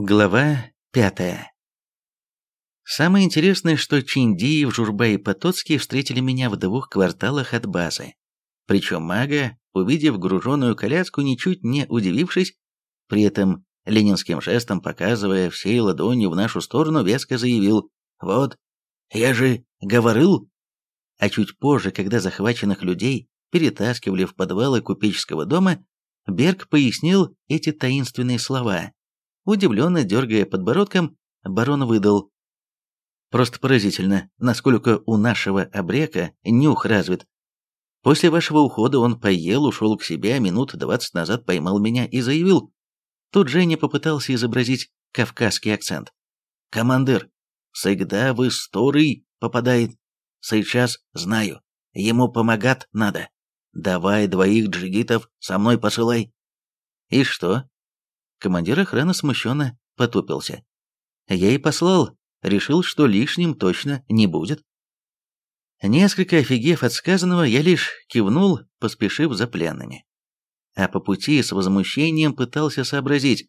Глава пятая. Самое интересное, что Чиндиев, Журба и Потоцкий встретили меня в двух кварталах от базы. Причем мага, увидев груженную коляску, ничуть не удивившись, при этом ленинским жестом показывая всей ладонью в нашу сторону, веско заявил «Вот, я же говорил!» А чуть позже, когда захваченных людей перетаскивали в подвалы купеческого дома, Берг пояснил эти таинственные слова Удивленно дергая подбородком, барон выдал. Просто поразительно, насколько у нашего обрека нюх развит. После вашего ухода он поел, ушел к себе, а минут двадцать назад поймал меня и заявил. Тут Женя попытался изобразить кавказский акцент. «Командир, всегда в истории попадает. Сейчас знаю, ему помогать надо. Давай двоих джигитов со мной посылай». «И что?» Командир охраны смущенно потупился. Я и послал, решил, что лишним точно не будет. Несколько офигев от сказанного, я лишь кивнул, поспешив за пленными. А по пути с возмущением пытался сообразить,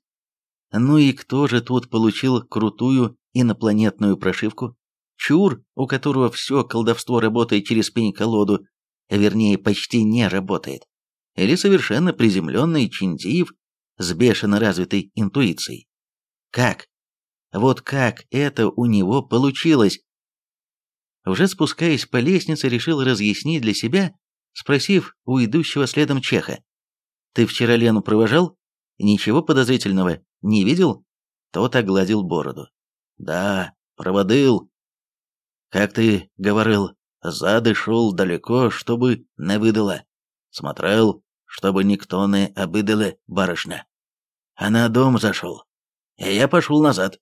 ну и кто же тут получил крутую инопланетную прошивку? Чур, у которого все колдовство работает через пень-колоду, вернее, почти не работает. Или совершенно приземленный Чиндиев, с бешено развитой интуицией. Как? Вот как это у него получилось? Уже спускаясь по лестнице, решил разъяснить для себя, спросив у идущего следом чеха. «Ты вчера Лену провожал? Ничего подозрительного не видел?» Тот огладил бороду. «Да, проводил. Как ты говорил, зады шел далеко, чтобы не выдало. Смотрел, чтобы никто не обидали барышня а на дом зашел. И я пошел назад.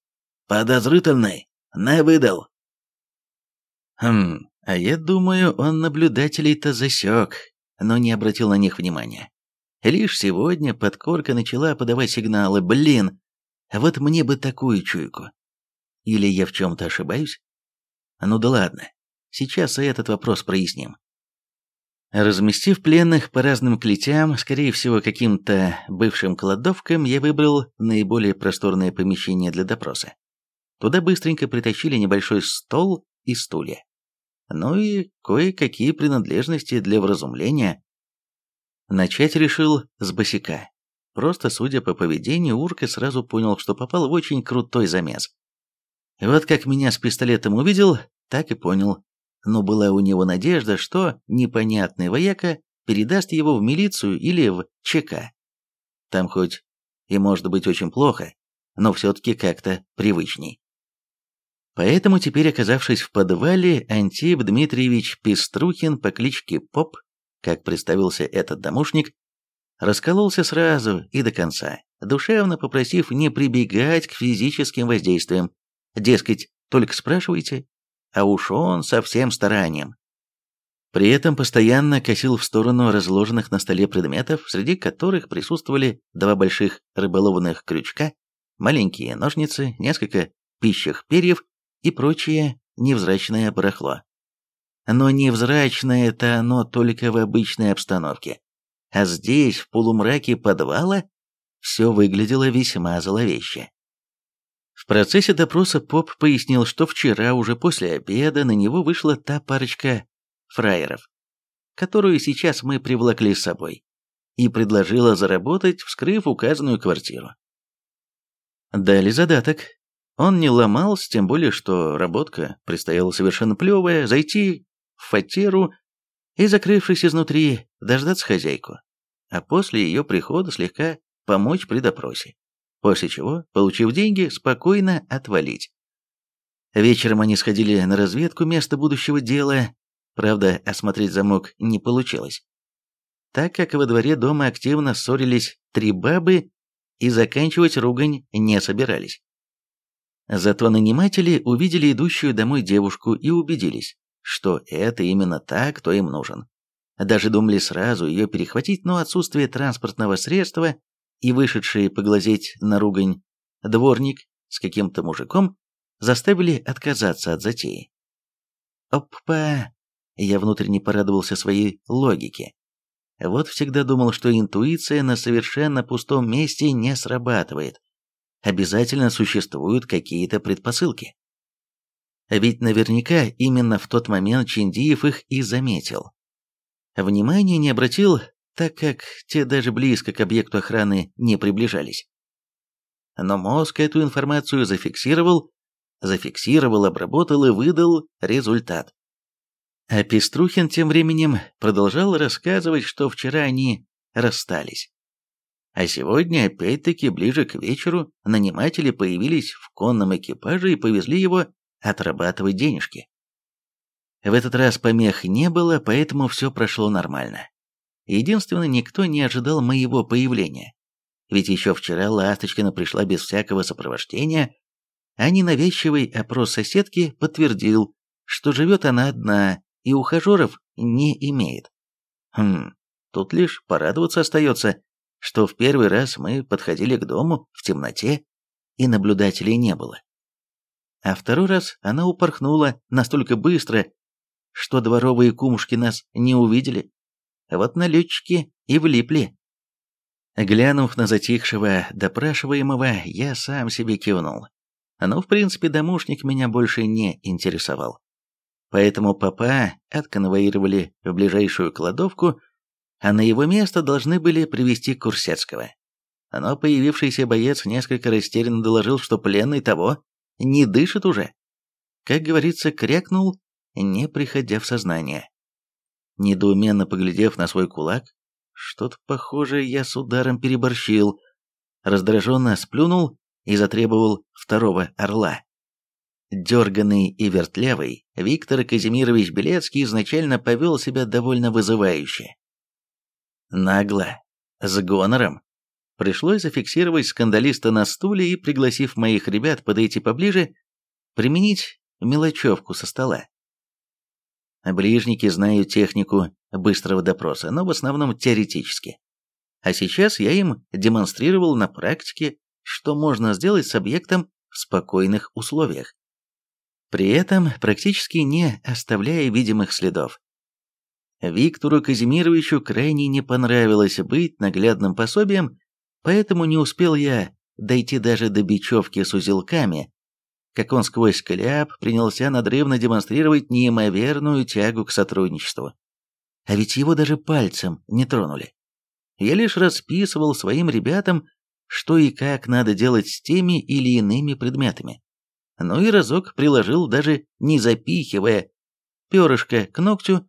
Подозрительный, не выдал. Хм, а я думаю, он наблюдателей-то засек, но не обратил на них внимания. Лишь сегодня подкорка начала подавать сигналы. Блин, вот мне бы такую чуйку. Или я в чем-то ошибаюсь? Ну да ладно, сейчас и этот вопрос проясним. Разместив пленных по разным клетям, скорее всего каким-то бывшим кладовкам, я выбрал наиболее просторное помещение для допроса. Туда быстренько притащили небольшой стол и стулья. Ну и кое-какие принадлежности для вразумления. Начать решил с босика. Просто, судя по поведению, Урка сразу понял, что попал в очень крутой замес. Вот как меня с пистолетом увидел, так и понял, но была у него надежда, что непонятный вояка передаст его в милицию или в ЧК. Там хоть и может быть очень плохо, но все-таки как-то привычней. Поэтому теперь, оказавшись в подвале, Антип Дмитриевич Пеструхин по кличке Поп, как представился этот домушник, раскололся сразу и до конца, душевно попросив не прибегать к физическим воздействиям. Дескать, только спрашивайте, а уж он со всем старанием. При этом постоянно косил в сторону разложенных на столе предметов, среди которых присутствовали два больших рыболовных крючка, маленькие ножницы, несколько пищих перьев и прочее невзрачное барахло. Но невзрачное это оно только в обычной обстановке. А здесь, в полумраке подвала, все выглядело весьма зловеще. В процессе допроса поп пояснил, что вчера уже после обеда на него вышла та парочка фраеров, которую сейчас мы привлекли с собой, и предложила заработать, вскрыв указанную квартиру. Дали задаток. Он не ломался, тем более, что работка предстояла совершенно плевая, зайти в фатеру и, закрывшись изнутри, дождаться хозяйку, а после ее прихода слегка помочь при допросе после чего, получив деньги, спокойно отвалить. Вечером они сходили на разведку места будущего дела, правда, осмотреть замок не получилось, так как во дворе дома активно ссорились три бабы и заканчивать ругань не собирались. Зато наниматели увидели идущую домой девушку и убедились, что это именно та, кто им нужен. Даже думали сразу ее перехватить, но отсутствие транспортного средства и вышедшие поглазеть на ругань дворник с каким-то мужиком заставили отказаться от затеи. Опа! Я внутренне порадовался своей логике. Вот всегда думал, что интуиция на совершенно пустом месте не срабатывает. обязательно существуют какие-то предпосылки. Ведь наверняка именно в тот момент Чиндиев их и заметил. Внимания не обратил, так как те даже близко к объекту охраны не приближались. Но мозг эту информацию зафиксировал, зафиксировал, обработал и выдал результат. А Пеструхин тем временем продолжал рассказывать, что вчера они расстались. А сегодня, опять-таки, ближе к вечеру, наниматели появились в конном экипаже и повезли его отрабатывать денежки. В этот раз помех не было, поэтому все прошло нормально. Единственное, никто не ожидал моего появления. Ведь еще вчера Ласточкина пришла без всякого сопровождения, а ненавязчивый опрос соседки подтвердил, что живет она одна и ухажеров не имеет. Хм, тут лишь порадоваться остается, что в первый раз мы подходили к дому в темноте, и наблюдателей не было. А второй раз она упорхнула настолько быстро, что дворовые кумушки нас не увидели. Вот налетчики и влипли. Глянув на затихшего допрашиваемого, я сам себе кивнул. Но, в принципе, домушник меня больше не интересовал. Поэтому папа отконвоировали в ближайшую кладовку, а на его место должны были привести Курсецкого. Но появившийся боец несколько растерянно доложил, что пленный того не дышит уже. Как говорится, крякнул, не приходя в сознание. Недоуменно поглядев на свой кулак, что-то похожее я с ударом переборщил, раздраженно сплюнул и затребовал второго орла. Дерганный и вертлявый, Виктор Казимирович Белецкий изначально повел себя довольно вызывающе. Нагло, с гонором. Пришлось зафиксировать скандалиста на стуле и, пригласив моих ребят подойти поближе, применить мелочевку со стола. Ближники знают технику быстрого допроса, но в основном теоретически. А сейчас я им демонстрировал на практике, что можно сделать с объектом в спокойных условиях. При этом практически не оставляя видимых следов. Виктору Казимировичу крайне не понравилось быть наглядным пособием, поэтому не успел я дойти даже до бечевки с узелками, как он сквозь кляп принялся надрывно демонстрировать неимоверную тягу к сотрудничеству. А ведь его даже пальцем не тронули. Я лишь расписывал своим ребятам, что и как надо делать с теми или иными предметами. Ну и разок приложил, даже не запихивая, перышко к ногтю,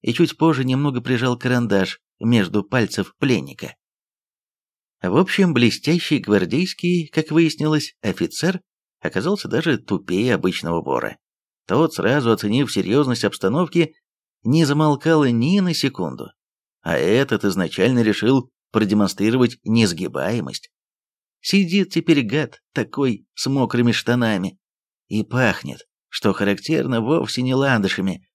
и чуть позже немного прижал карандаш между пальцев пленника. В общем, блестящий гвардейский, как выяснилось, офицер оказался даже тупее обычного вора. Тот, сразу оценив серьезность обстановки, не замолкал ни на секунду. А этот изначально решил продемонстрировать несгибаемость. Сидит теперь гад такой с мокрыми штанами. И пахнет, что характерно, вовсе не ландышами.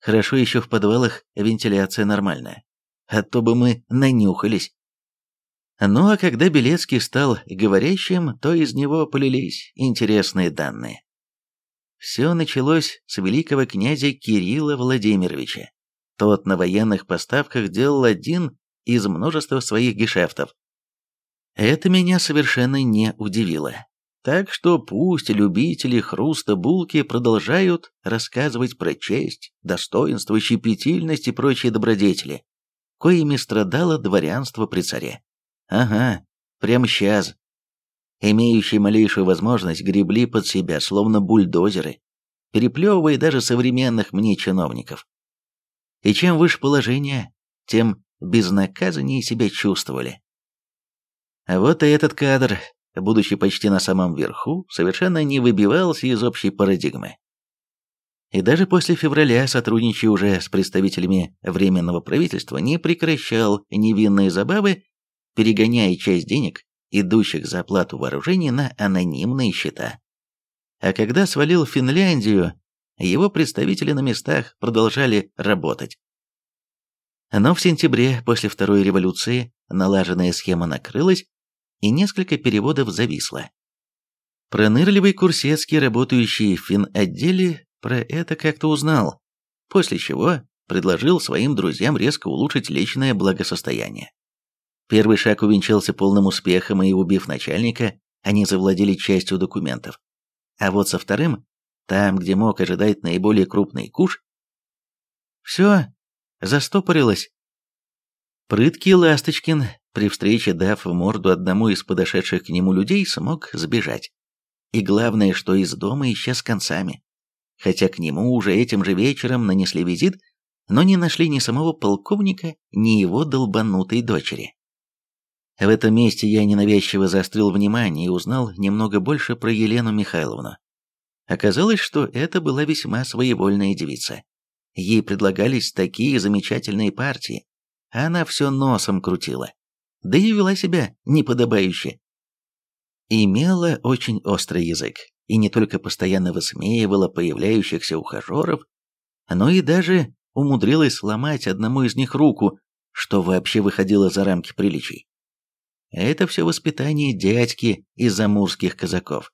Хорошо еще в подвалах вентиляция нормальная. А то бы мы нанюхались. Ну а когда Белецкий стал говорящим, то из него полились интересные данные. Все началось с великого князя Кирилла Владимировича. Тот на военных поставках делал один из множества своих гешефтов. Это меня совершенно не удивило. Так что пусть любители хруста булки продолжают рассказывать про честь, достоинство, щепетильность и прочие добродетели, коими страдало дворянство при царе. Ага, прямо сейчас. Имеющие малейшую возможность гребли под себя, словно бульдозеры, переплевывая даже современных мне чиновников. И чем выше положение, тем безнаказаннее себя чувствовали. А вот и этот кадр, будучи почти на самом верху, совершенно не выбивался из общей парадигмы. И даже после февраля, сотрудничая уже с представителями Временного правительства, не прекращал невинные забавы перегоняя часть денег, идущих за оплату вооружений, на анонимные счета. А когда свалил Финляндию, его представители на местах продолжали работать. Но в сентябре, после Второй революции, налаженная схема накрылась, и несколько переводов зависло. Пронырливый Курсецкий, работающий в финотделе, про это как-то узнал, после чего предложил своим друзьям резко улучшить личное благосостояние. Первый шаг увенчался полным успехом, и, убив начальника, они завладели частью документов. А вот со вторым, там, где мог ожидать наиболее крупный куш, все застопорилось. Прыткий Ласточкин, при встрече дав в морду одному из подошедших к нему людей, смог сбежать. И главное, что из дома исчез концами. Хотя к нему уже этим же вечером нанесли визит, но не нашли ни самого полковника, ни его долбанутой дочери. В этом месте я ненавязчиво заострил внимание и узнал немного больше про Елену Михайловну. Оказалось, что это была весьма своевольная девица. Ей предлагались такие замечательные партии, а она все носом крутила, да и вела себя неподобающе. Имела очень острый язык, и не только постоянно высмеивала появляющихся ухажеров, но и даже умудрилась сломать одному из них руку, что вообще выходило за рамки приличий. Это все воспитание дядьки из амурских казаков.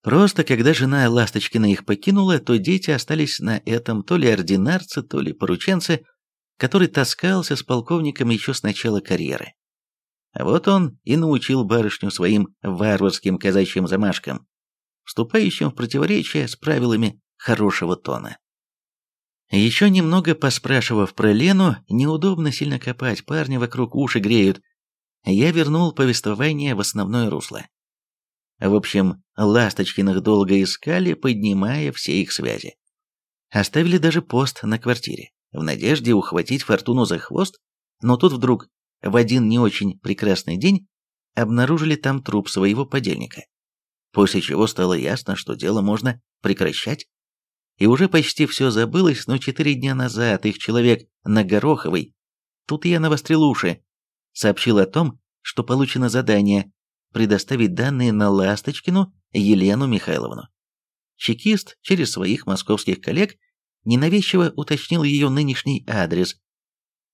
Просто когда жена Ласточкина их покинула, то дети остались на этом то ли ординарцы, то ли порученцы, который таскался с полковником еще с начала карьеры. А вот он и научил барышню своим варварским казачьим замашкам, вступающим в противоречие с правилами хорошего тона. Еще немного поспрашивав про Лену, неудобно сильно копать, парни вокруг уши греют, я вернул повествование в основное русло. В общем, Ласточкиных долго искали, поднимая все их связи. Оставили даже пост на квартире, в надежде ухватить Фортуну за хвост, но тут вдруг, в один не очень прекрасный день, обнаружили там труп своего подельника. После чего стало ясно, что дело можно прекращать. И уже почти все забылось, но четыре дня назад их человек на Гороховой, тут я навострил уши, сообщил о том, что получено задание предоставить данные на Ласточкину Елену Михайловну. Чекист через своих московских коллег ненавязчиво уточнил ее нынешний адрес,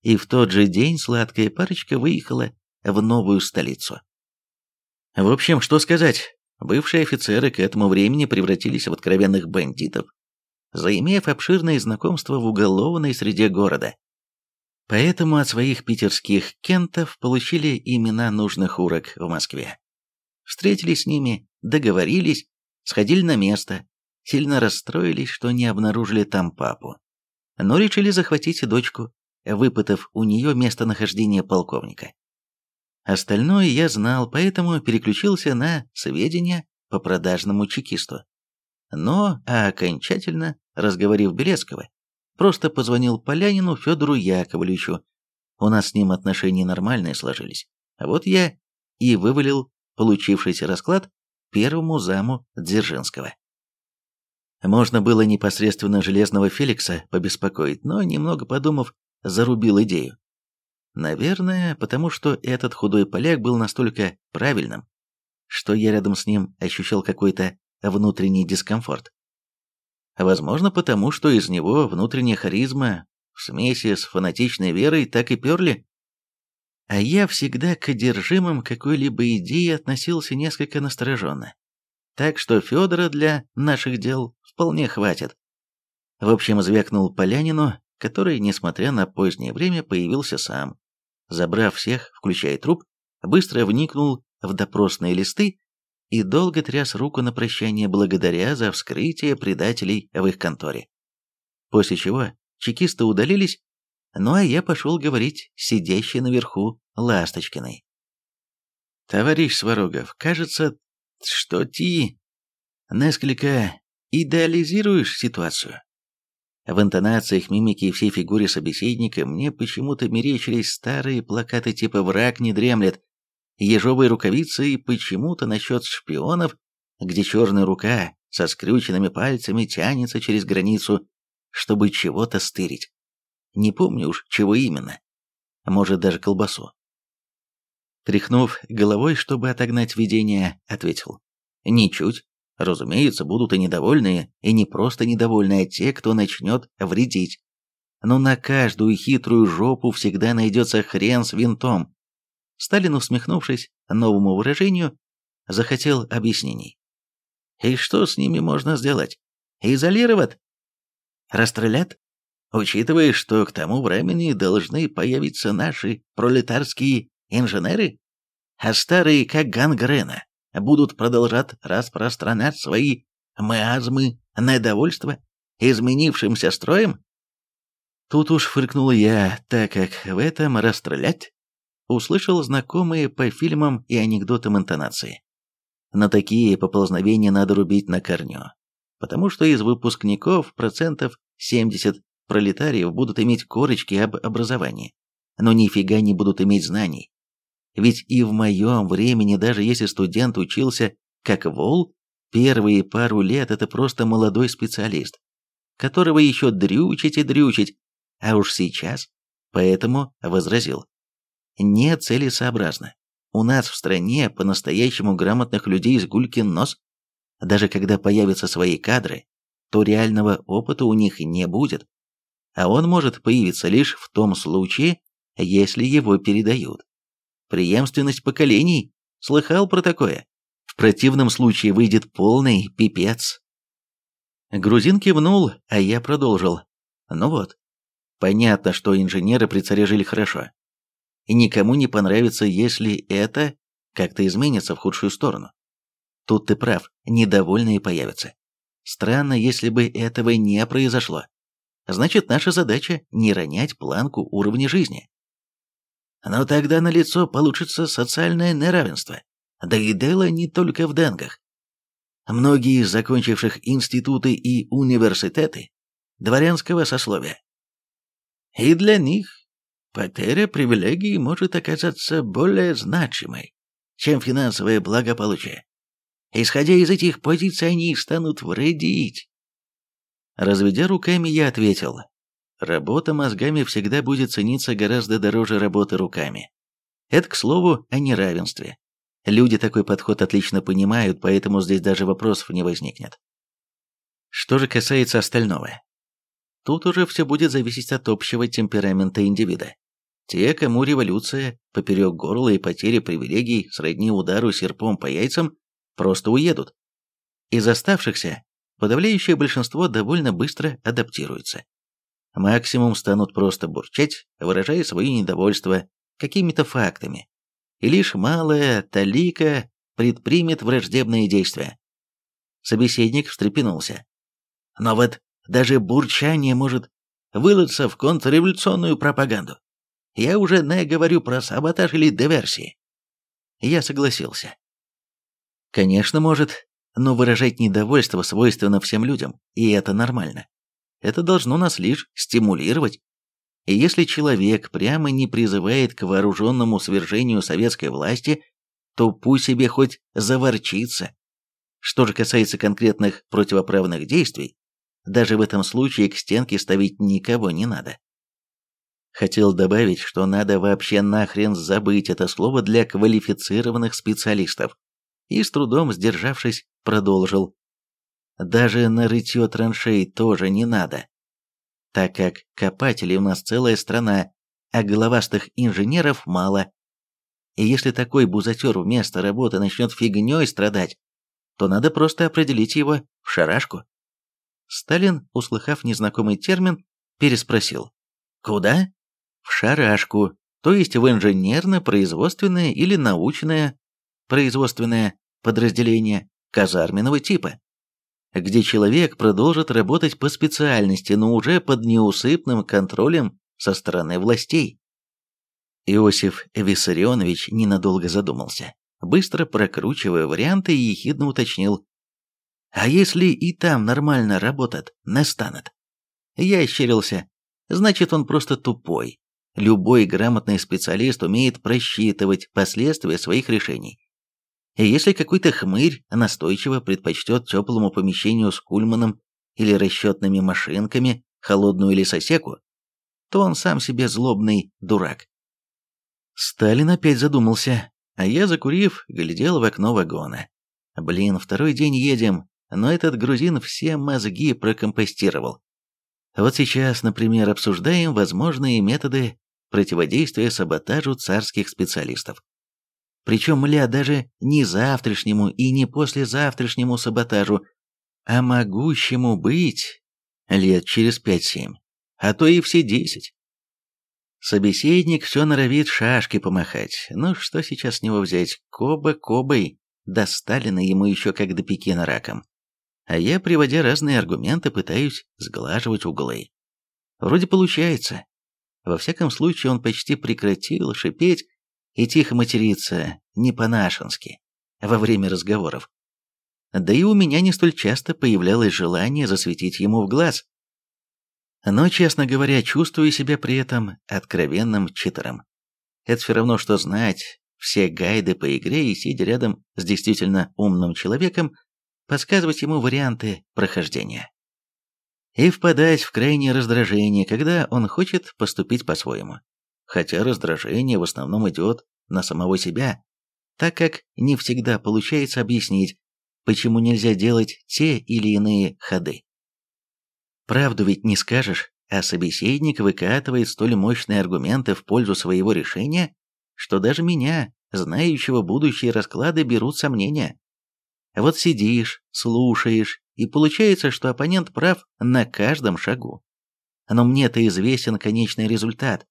и в тот же день сладкая парочка выехала в новую столицу. В общем, что сказать, бывшие офицеры к этому времени превратились в откровенных бандитов, заимев обширные знакомства в уголовной среде города. Поэтому от своих питерских кентов получили имена нужных урок в Москве. Встретились с ними, договорились, сходили на место, сильно расстроились, что не обнаружили там папу. Но решили захватить дочку, выпытав у нее местонахождение полковника. Остальное я знал, поэтому переключился на сведения по продажному чекисту. Но, а окончательно, разговорив Белецкого, Просто позвонил Полянину Федору Яковлевичу. У нас с ним отношения нормальные сложились. А вот я и вывалил получившийся расклад первому заму Дзержинского. Можно было непосредственно Железного Феликса побеспокоить, но, немного подумав, зарубил идею. Наверное, потому что этот худой поляк был настолько правильным, что я рядом с ним ощущал какой-то внутренний дискомфорт. Возможно, потому что из него внутренняя харизма в смеси с фанатичной верой так и перли. А я всегда к одержимым какой-либо идеи относился несколько настороженно. Так что Федора для наших дел вполне хватит. В общем, звякнул Полянину, который, несмотря на позднее время, появился сам. Забрав всех, включая труп, быстро вникнул в допросные листы и долго тряс руку на прощание благодаря за вскрытие предателей в их конторе. После чего чекисты удалились, ну а я пошел говорить сидящей наверху Ласточкиной. «Товарищ Сварогов, кажется, что ты несколько идеализируешь ситуацию». В интонациях, мимики и всей фигуре собеседника мне почему-то мерещились старые плакаты типа «Враг не дремлет», ежовой рукавицы и почему-то насчет шпионов, где черная рука со скрюченными пальцами тянется через границу, чтобы чего-то стырить. Не помню уж, чего именно. Может, даже колбасу. Тряхнув головой, чтобы отогнать видение, ответил. Ничуть. Разумеется, будут и недовольные, и не просто недовольные, а те, кто начнет вредить. Но на каждую хитрую жопу всегда найдется хрен с винтом. Сталин, усмехнувшись новому выражению, захотел объяснений. И что с ними можно сделать? Изолировать? Расстрелят? Учитывая, что к тому времени должны появиться наши пролетарские инженеры, а старые как гангрена, будут продолжать распространять свои маазмы недовольства изменившимся строем? Тут уж фыркнул я, так как в этом расстрелять услышал знакомые по фильмам и анекдотам интонации. На такие поползновения надо рубить на корню, потому что из выпускников процентов 70 пролетариев будут иметь корочки об образовании, но нифига не будут иметь знаний. Ведь и в моем времени, даже если студент учился как вол, первые пару лет это просто молодой специалист, которого еще дрючить и дрючить, а уж сейчас, поэтому возразил. Не целесообразно. У нас в стране по-настоящему грамотных людей с гулькин нос. Даже когда появятся свои кадры, то реального опыта у них не будет. А он может появиться лишь в том случае, если его передают. Преемственность поколений? Слыхал про такое? В противном случае выйдет полный пипец. Грузин кивнул, а я продолжил. Ну вот. Понятно, что инженеры при царе жили хорошо никому не понравится, если это как-то изменится в худшую сторону. Тут ты прав, недовольные появятся. Странно, если бы этого не произошло. Значит, наша задача не ронять планку уровня жизни. Но тогда на лицо получится социальное неравенство. Да и дело не только в денгах. Многие из закончивших институты и университеты дворянского сословия. И для них Потеря привилегий может оказаться более значимой, чем финансовое благополучие. Исходя из этих позиций, они станут вредить. Разведя руками, я ответил, работа мозгами всегда будет цениться гораздо дороже работы руками. Это, к слову, о неравенстве. Люди такой подход отлично понимают, поэтому здесь даже вопросов не возникнет. Что же касается остального, Тут уже все будет зависеть от общего темперамента индивида. Те, кому революция поперек горла и потери привилегий сродни удару серпом по яйцам, просто уедут. Из оставшихся подавляющее большинство довольно быстро адаптируется. Максимум станут просто бурчать, выражая свое недовольство какими-то фактами. И лишь малая талика предпримет враждебные действия. Собеседник встрепенулся. Но вот даже бурчание может вылиться в контрреволюционную пропаганду. Я уже не говорю про саботаж или диверсии. Я согласился. Конечно, может, но выражать недовольство свойственно всем людям, и это нормально. Это должно нас лишь стимулировать. И если человек прямо не призывает к вооруженному свержению советской власти, то пусть себе хоть заворчится. Что же касается конкретных противоправных действий, даже в этом случае к стенке ставить никого не надо. Хотел добавить, что надо вообще нахрен забыть это слово для квалифицированных специалистов. И с трудом сдержавшись, продолжил. Даже на рытье траншей тоже не надо. Так как копателей у нас целая страна, а головастых инженеров мало. И если такой бузатер вместо работы начнет фигней страдать, то надо просто определить его в шарашку. Сталин, услыхав незнакомый термин, переспросил. «Куда?» «В шарашку, то есть в инженерно-производственное или научное производственное подразделение казарменного типа, где человек продолжит работать по специальности, но уже под неусыпным контролем со стороны властей». Иосиф Виссарионович ненадолго задумался, быстро прокручивая варианты и ехидно уточнил. А если и там нормально работать не станет? Я ощерился. Значит, он просто тупой. Любой грамотный специалист умеет просчитывать последствия своих решений. И если какой-то хмырь настойчиво предпочтет теплому помещению с кульманом или расчетными машинками холодную лесосеку, то он сам себе злобный дурак. Сталин опять задумался, а я, закурив, глядел в окно вагона. Блин, второй день едем, но этот грузин все мозги прокомпостировал. Вот сейчас, например, обсуждаем возможные методы противодействия саботажу царских специалистов. Причем, мля, даже не завтрашнему и не послезавтрашнему саботажу, а могущему быть лет через пять-семь, а то и все десять. Собеседник все норовит шашки помахать. Ну что сейчас с него взять? Коба кобой. до Сталина ему еще как до Пекина раком. А я, приводя разные аргументы, пытаюсь сглаживать углы. Вроде получается. Во всяком случае, он почти прекратил шипеть и тихо материться не по-нашенски во время разговоров. Да и у меня не столь часто появлялось желание засветить ему в глаз. Но, честно говоря, чувствую себя при этом откровенным читером. Это все равно, что знать все гайды по игре и, сидя рядом с действительно умным человеком, подсказывать ему варианты прохождения. И впадать в крайнее раздражение, когда он хочет поступить по-своему. Хотя раздражение в основном идет на самого себя, так как не всегда получается объяснить, почему нельзя делать те или иные ходы. Правду ведь не скажешь, а собеседник выкатывает столь мощные аргументы в пользу своего решения, что даже меня, знающего будущие расклады, берут сомнения. Вот сидишь, слушаешь, и получается, что оппонент прав на каждом шагу. Но мне-то известен конечный результат,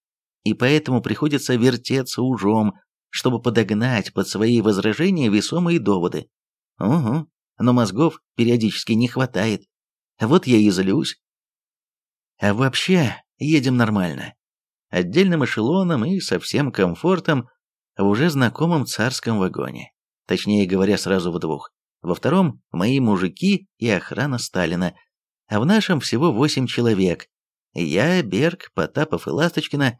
и поэтому приходится вертеться ужом, чтобы подогнать под свои возражения весомые доводы. Угу, но мозгов периодически не хватает. Вот я и злюсь. А вообще, едем нормально. Отдельным эшелоном и со всем комфортом в уже знакомом царском вагоне. Точнее говоря, сразу в двух. Во втором – мои мужики и охрана Сталина. А в нашем всего восемь человек. Я, Берг, Потапов и Ласточкина,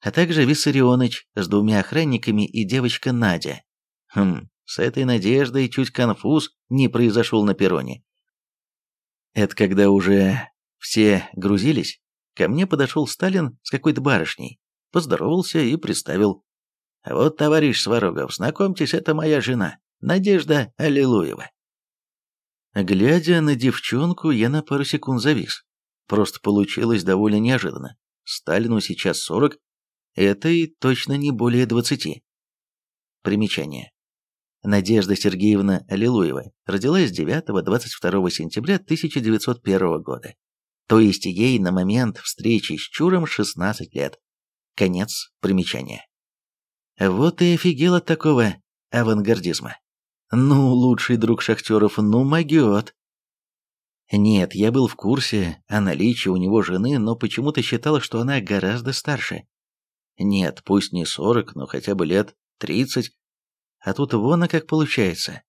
а также Виссарионыч с двумя охранниками и девочка Надя. Хм, с этой надеждой чуть конфуз не произошел на перроне. Это когда уже все грузились, ко мне подошел Сталин с какой-то барышней, поздоровался и представил. «Вот, товарищ Сварогов, знакомьтесь, это моя жена, Надежда Аллилуева». Глядя на девчонку, я на пару секунд завис. Просто получилось довольно неожиданно. Сталину сейчас сорок, этой точно не более двадцати. Примечание. Надежда Сергеевна Аллилуева родилась 9-22 сентября 1901 года. То есть ей на момент встречи с Чуром 16 лет. Конец примечания. Вот и офигел от такого авангардизма. Ну, лучший друг шахтеров, ну, могет. Нет, я был в курсе о наличии у него жены, но почему-то считал, что она гораздо старше. Нет, пусть не 40, но хотя бы лет 30. А тут вон, а как получается.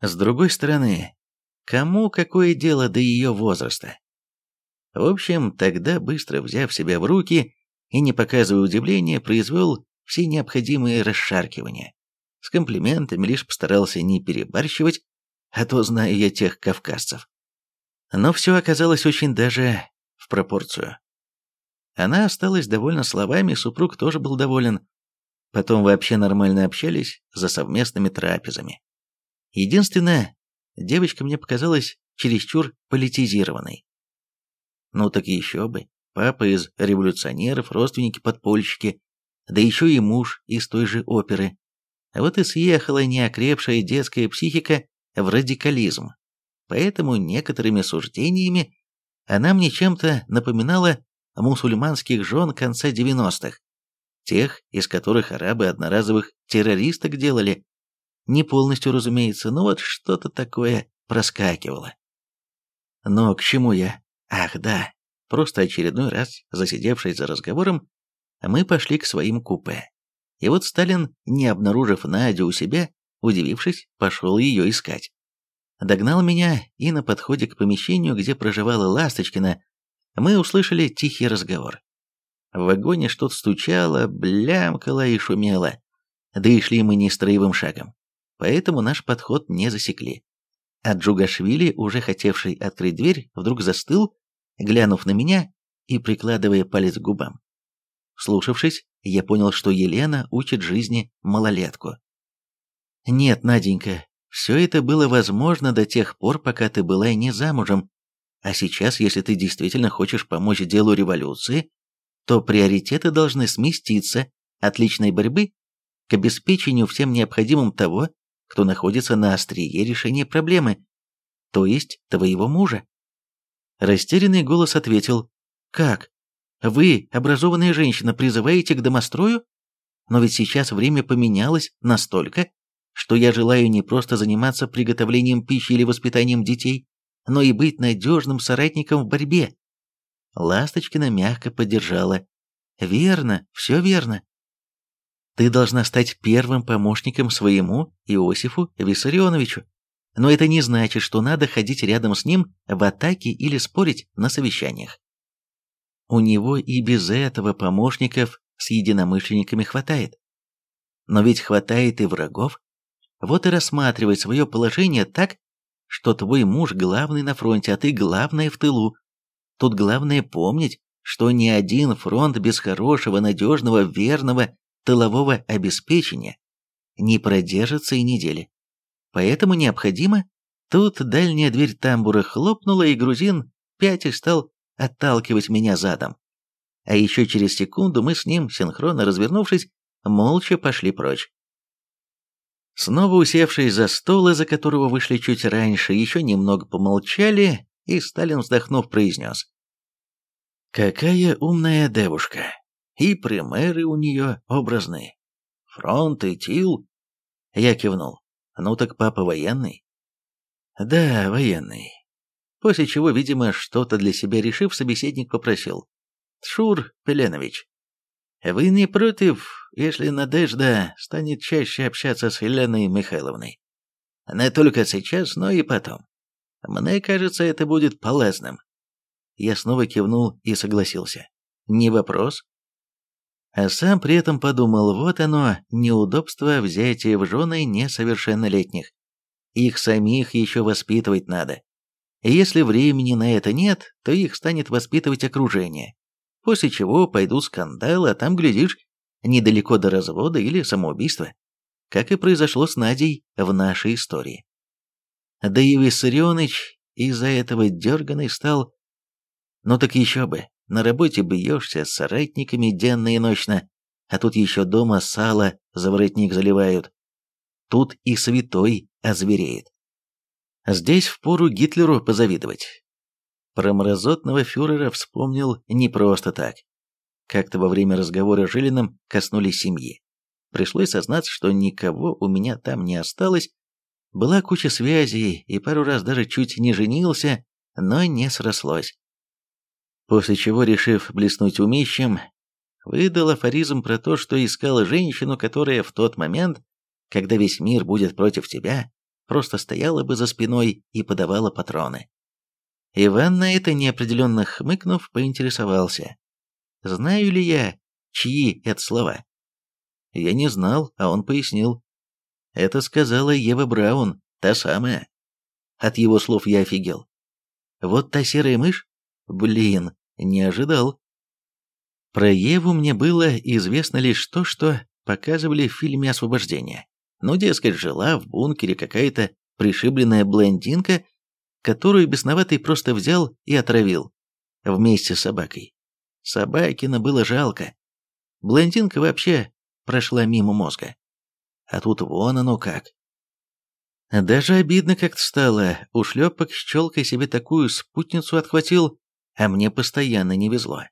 С другой стороны, кому какое дело до ее возраста? В общем, тогда, быстро взяв себя в руки и не показывая удивления, произвел все необходимые расшаркивания. С комплиментами лишь постарался не перебарщивать, а то знаю я тех кавказцев. Но все оказалось очень даже в пропорцию. Она осталась довольна словами, супруг тоже был доволен. Потом вообще нормально общались за совместными трапезами. Единственное, девочка мне показалась чересчур политизированной. Ну так еще бы. Папа из революционеров, родственники подпольщики, да еще и муж из той же оперы. А вот и съехала неокрепшая детская психика в радикализм. Поэтому некоторыми суждениями она мне чем-то напоминала мусульманских жен конца 90-х, тех, из которых арабы одноразовых террористок делали. Не полностью, разумеется, но вот что-то такое проскакивало. Но к чему я? Ах, да, просто очередной раз, засидевшись за разговором, мы пошли к своим купе. И вот Сталин, не обнаружив Надю у себя, удивившись, пошел ее искать. Догнал меня, и на подходе к помещению, где проживала Ласточкина, мы услышали тихий разговор. В вагоне что-то стучало, блямкало и шумело. Да и шли мы не строевым шагом. Поэтому наш подход не засекли. А Джугашвили, уже хотевший открыть дверь, вдруг застыл глянув на меня и прикладывая палец к губам. Слушавшись, я понял, что Елена учит жизни малолетку. «Нет, Наденька, все это было возможно до тех пор, пока ты была не замужем, а сейчас, если ты действительно хочешь помочь делу революции, то приоритеты должны сместиться от личной борьбы к обеспечению всем необходимым того, кто находится на острие решения проблемы, то есть твоего мужа. Растерянный голос ответил, «Как? Вы, образованная женщина, призываете к домострою? Но ведь сейчас время поменялось настолько, что я желаю не просто заниматься приготовлением пищи или воспитанием детей, но и быть надежным соратником в борьбе. Ласточкина мягко поддержала. «Верно, все верно. Ты должна стать первым помощником своему Иосифу Виссарионовичу. Но это не значит, что надо ходить рядом с ним в атаке или спорить на совещаниях. У него и без этого помощников с единомышленниками хватает. Но ведь хватает и врагов. Вот и рассматривай свое положение так, что твой муж главный на фронте, а ты главная в тылу. Тут главное помнить, что ни один фронт без хорошего, надежного, верного тылового обеспечения не продержится и недели. Поэтому необходимо... Тут дальняя дверь тамбура хлопнула, и грузин пятясь стал отталкивать меня задом. А еще через секунду мы с ним, синхронно развернувшись, молча пошли прочь. Снова усевшись за стол, из-за которого вышли чуть раньше, еще немного помолчали, и Сталин, вздохнув, произнес. «Какая умная девушка! И примеры у нее образные. Фронт и тил!» Я кивнул. «Ну так папа военный?» «Да, военный». После чего, видимо, что-то для себя решив, собеседник попросил. «Тшур Пеленович, вы не против, если Надежда станет чаще общаться с Еленой Михайловной? Не только сейчас, но и потом. Мне кажется, это будет полезным». Я снова кивнул и согласился. «Не вопрос». А сам при этом подумал, вот оно, неудобство взятия в жены несовершеннолетних. Их самих еще воспитывать надо. И если времени на это нет, то их станет воспитывать окружение. После чего пойдут скандалы, а там, глядишь, недалеко до развода или самоубийства. Как и произошло с Надей в нашей истории. Да и Виссарионыч из-за этого дерганый стал. Ну так еще бы, на работе бьешься с соратниками денно и ночно, а тут еще дома сало за воротник заливают. Тут и святой озвереет. Здесь впору Гитлеру позавидовать. Про мразотного фюрера вспомнил не просто так. Как-то во время разговора с Жилиным коснулись семьи. Пришлось сознаться, что никого у меня там не осталось. Была куча связей, и пару раз даже чуть не женился, но не срослось после чего, решив блеснуть умищем, выдал афоризм про то, что искал женщину, которая в тот момент, когда весь мир будет против тебя, просто стояла бы за спиной и подавала патроны. Иван на это неопределенно хмыкнув, поинтересовался. Знаю ли я, чьи это слова? Я не знал, а он пояснил. Это сказала Ева Браун, та самая. От его слов я офигел. Вот та серая мышь? Блин, не ожидал. Про Еву мне было известно лишь то, что показывали в фильме «Освобождение». Ну, дескать, жила в бункере какая-то пришибленная блондинка, которую бесноватый просто взял и отравил. Вместе с собакой. Собакина было жалко. Блондинка вообще прошла мимо мозга. А тут вон оно как. Даже обидно как-то стало. Ушлепок с челкой себе такую спутницу отхватил, а мне постоянно не везло.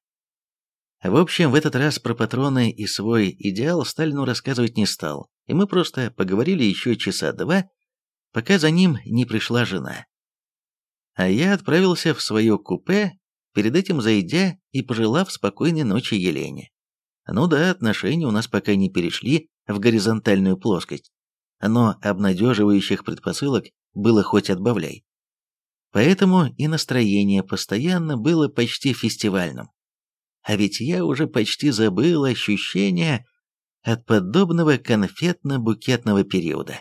В общем, в этот раз про патроны и свой идеал Сталину рассказывать не стал, и мы просто поговорили еще часа два, пока за ним не пришла жена. А я отправился в свое купе, перед этим зайдя и пожелав спокойной ночи Елене. Ну да, отношения у нас пока не перешли в горизонтальную плоскость, но обнадеживающих предпосылок было хоть отбавляй. Поэтому и настроение постоянно было почти фестивальным. А ведь я уже почти забыл ощущения от подобного конфетно-букетного периода.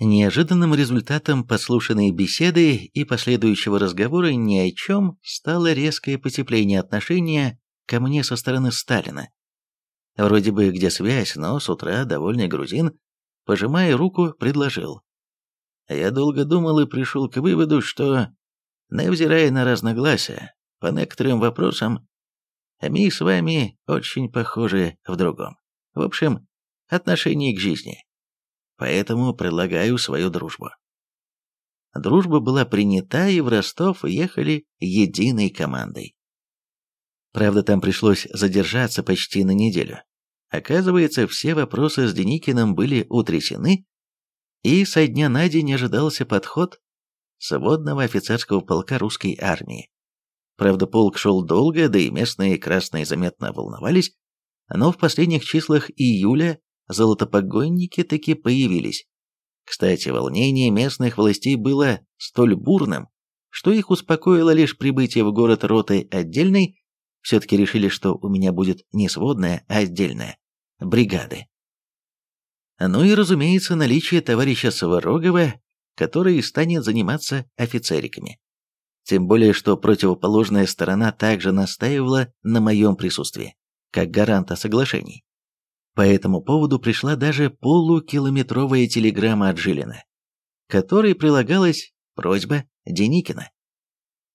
Неожиданным результатом послушанной беседы и последующего разговора ни о чем стало резкое потепление отношения ко мне со стороны Сталина. Вроде бы где связь, но с утра довольный грузин, пожимая руку, предложил. Я долго думал и пришел к выводу, что, невзирая на разногласия, по некоторым вопросам, мы с вами очень похожи в другом. В общем, отношении к жизни. Поэтому предлагаю свою дружбу. Дружба была принята, и в Ростов ехали единой командой. Правда, там пришлось задержаться почти на неделю. Оказывается, все вопросы с Деникиным были утрясены, и со дня на день ожидался подход сводного офицерского полка русской армии. Правда, полк шел долго, да и местные красные заметно волновались, но в последних числах июля золотопогонники таки появились. Кстати, волнение местных властей было столь бурным, что их успокоило лишь прибытие в город роты отдельной, все-таки решили, что у меня будет не сводная, а отдельная, бригады. Ну и, разумеется, наличие товарища Сварогова, который станет заниматься офицериками. Тем более, что противоположная сторона также настаивала на моем присутствии, как гаранта соглашений. По этому поводу пришла даже полукилометровая телеграмма от Жилина, которой прилагалась просьба Деникина.